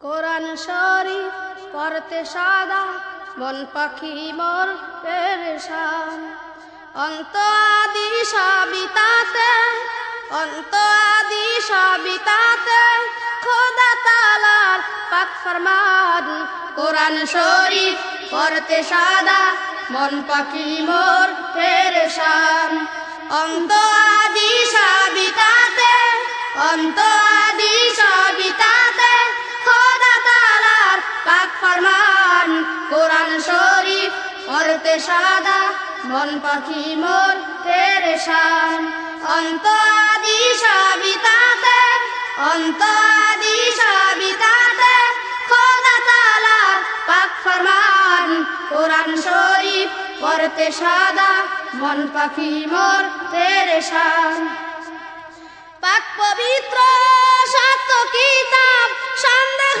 কোরআন শরীফ পড়তে সাদা মন পাখি মোর পেরেশান। অন্ত আদি সবিতাতে অন্ত আদি সবিতাতে খোদা তালার পাক ফরমান। কোরআন শরীফ পড়তে সাদা মন পাখি মোর পেরেশান। অন্ত আদি সবিতাতে অন্ত আদি পাক ফরমান। কোরআন শরীফ পড়তে সাদা, মন পাখি মোর পেরেশান অন্ত আদি সবিতাতে অন্ত আদি সবিতাতে খোদা তালার পাক ফরমান। কোরআন শরীফ পড়তে সাদা, মন পাখি মোর পেরেশান পাক পবিত্র সত্য কিতাব, সন্দেহ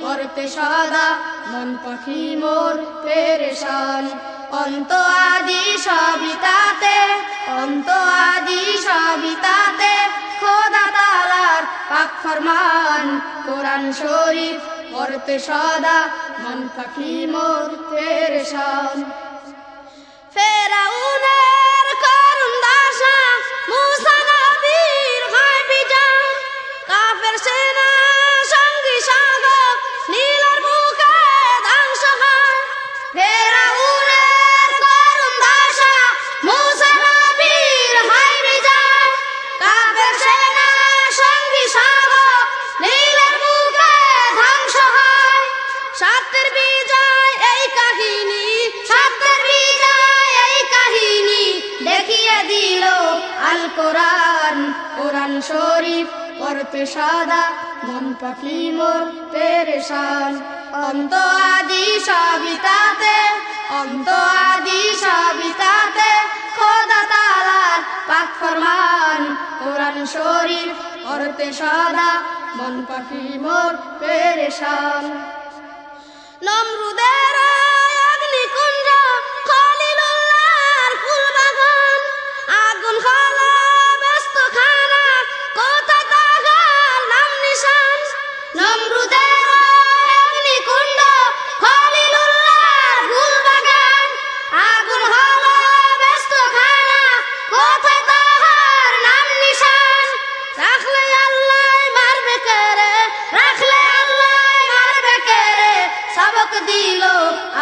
পড়তে সদা মন পাখি মোর পেরেশান। অন্ত আদি সবিতাতে অন্ত আদি সবিতাতে খোদা তালার পাক ফরমান। কোরআন শরীফ পড়তে সদা মন পাখি মোর পেরেশান। ফেরাউনের কোরআন শরীফ পড়তে সাদা, মন পাখি মোর পেরেশান। অন্ত আদি সবিতাতে অন্ত আদি সবিতাতে খোদা তালার পাক ফরমান। কোরআন শরীফ পড়তে সাদা, মন পাখি মোর পেরেশান। নমরুদের সবক দিল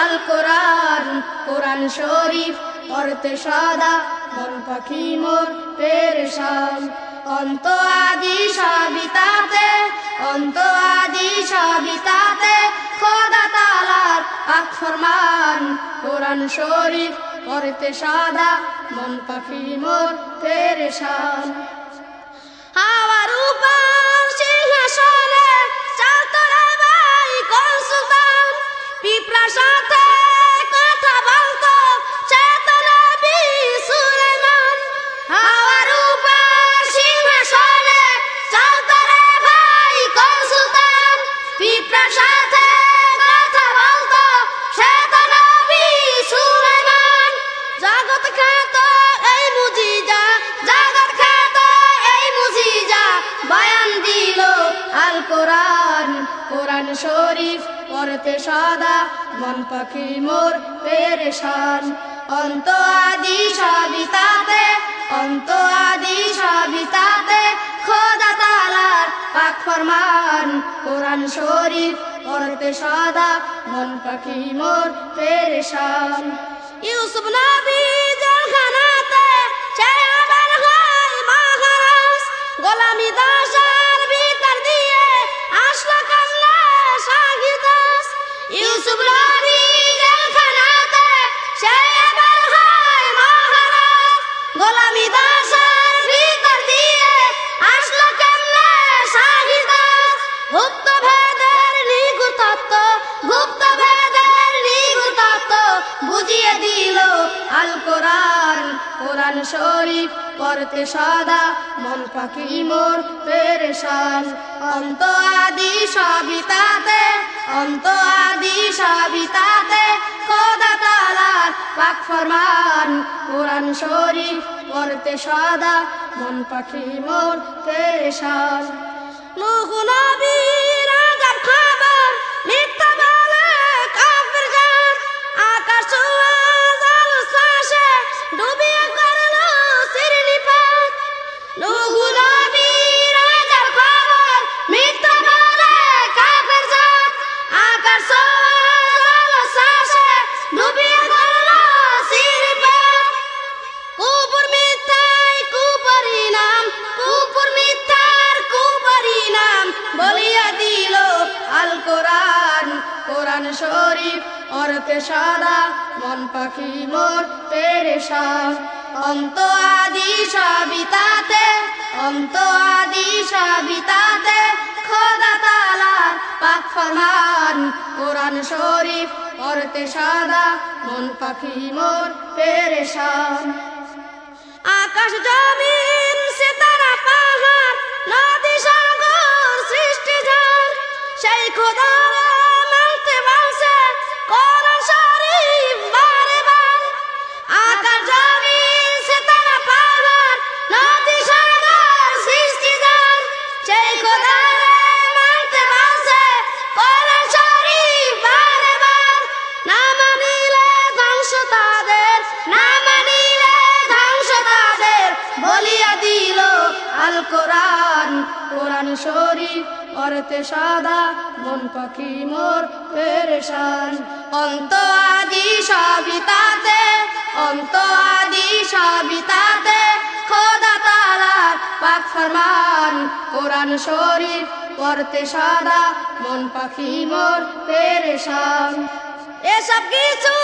আল কোরআন কোরআন শরীফ পড়তে সদা। মন পাখি মোর পেরেশান অন্ত আদি সবিতাতে, অন্ত আদি সবিতাতে খোদা তালার পাক ফরমান। কোরআন শরীফ পড়তে সাদা মন পাখি মোর পেরেশান হাওয়ার উপর pra jantar. শরীফ পড়তে সদা, মন পাখি মোর পেরেশান। অন্ত আদি সবিতাতে অন্ত আদি সবিতাতে খোদা তালার পাক ফরমান। কোরআন শরীফ পড়তে সদা, মন পাখি মোর পেরেশান। ইউসুফ নবী শরীফ পরতে সদা, মন পাখি মোর পেরেশান। অন্ত আদি সবিতাতে অন্ত আদি সবিতাতে কদা তালার পাক ফরমান। কোরআন শরীফ পড়তে সদা, মন পাখি মোর পেরেশান। কোরআন শরীফ, অর্থে সাদা, মন পাখি মোর পেরেশান অন্ত আদি সবিতাতে অন্ত আদি সবিতাতে খোদা তালার পাক ফরমান। কোরআন শরীফ, অর্থে সাদা, মন পাখি মোর পেরেশান আকাশ জমিন, সিতারা পাহাড়, নদী সাগর সৃষ্টি যার সেই খোদা con আল কোরআন কোরআন শরীফ, অর্থে সাদা, মন পাখি মোর পেরেশান। অন্ত আদি সবিতাতে অন্ত আদি সবিতাতে খোদা তালার পাক ফরমান। কোরআন শরীফ পড়তে সাদা, মন পাখি মোর পেরেশান। এসব কিছু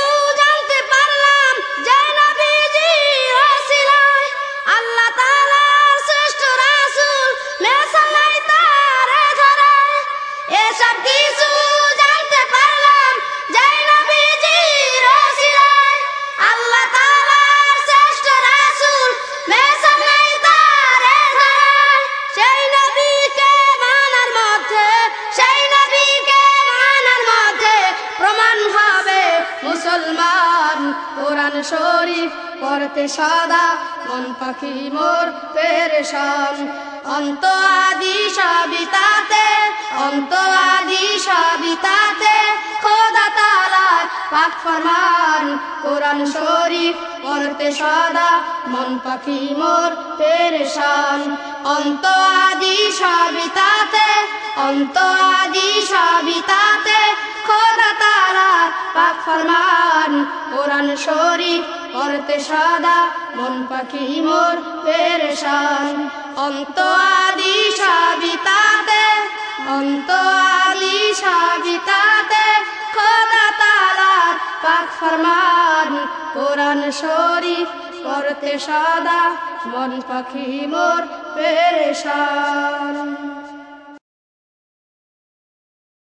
পড়তে সাদা মন পাখি মোর পেরেশান। অন্ত আদি সবিতাতে অন্ত আদি সবিতাতে খোদা তালার পাক ফরমান। কোরআন শরীফ পড়তে সাদা মন পাখি মোর পেরেশান। অন্ত আদি সবিতাতে অন্ত আদি সবিতাতে তালা পাক ফরমান। কোরআন শরীফ পড়তে সাদা, মন পাখি মোর পেরেশান। অন্ত আদি সবিতাতে অন্ত আদি সবিতাতে, খোদা তালা পাক ফরমান। কোরআন শরীফ পড়তে সাদা, মন পাখি মোর পেরেশান।